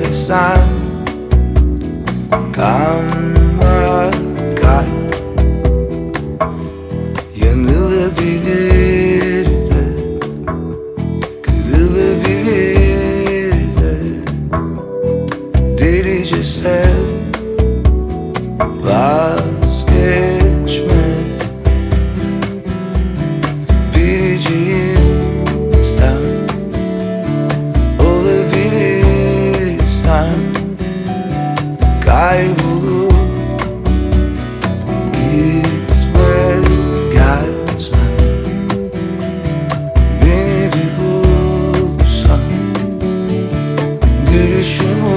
deli sen Kanma kalp Yanılabilir de Delice sev Gülüşüm olsan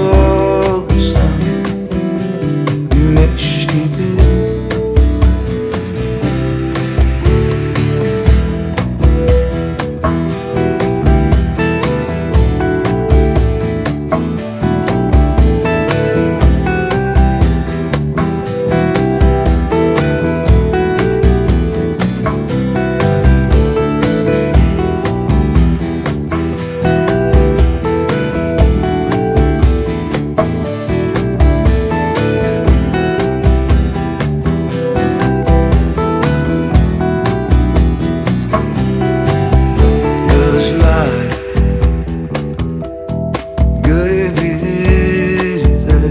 görebilir de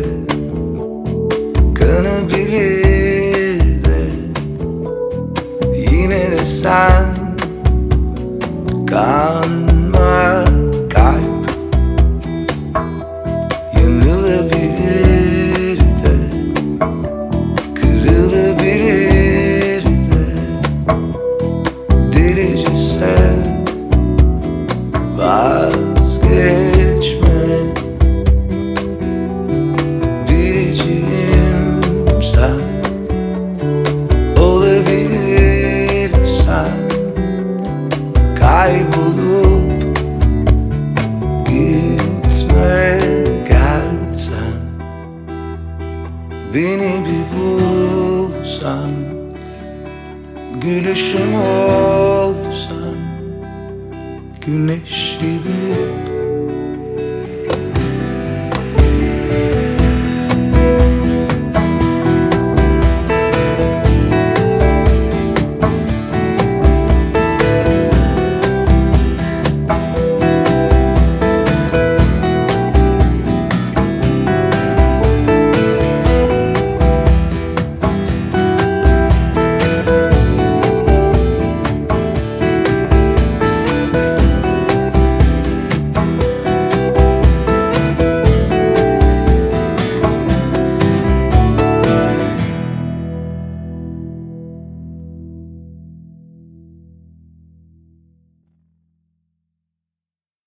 kanabilir de. Yine de sen Beni bir bulsan Gülüşüm olsan Güneş gibi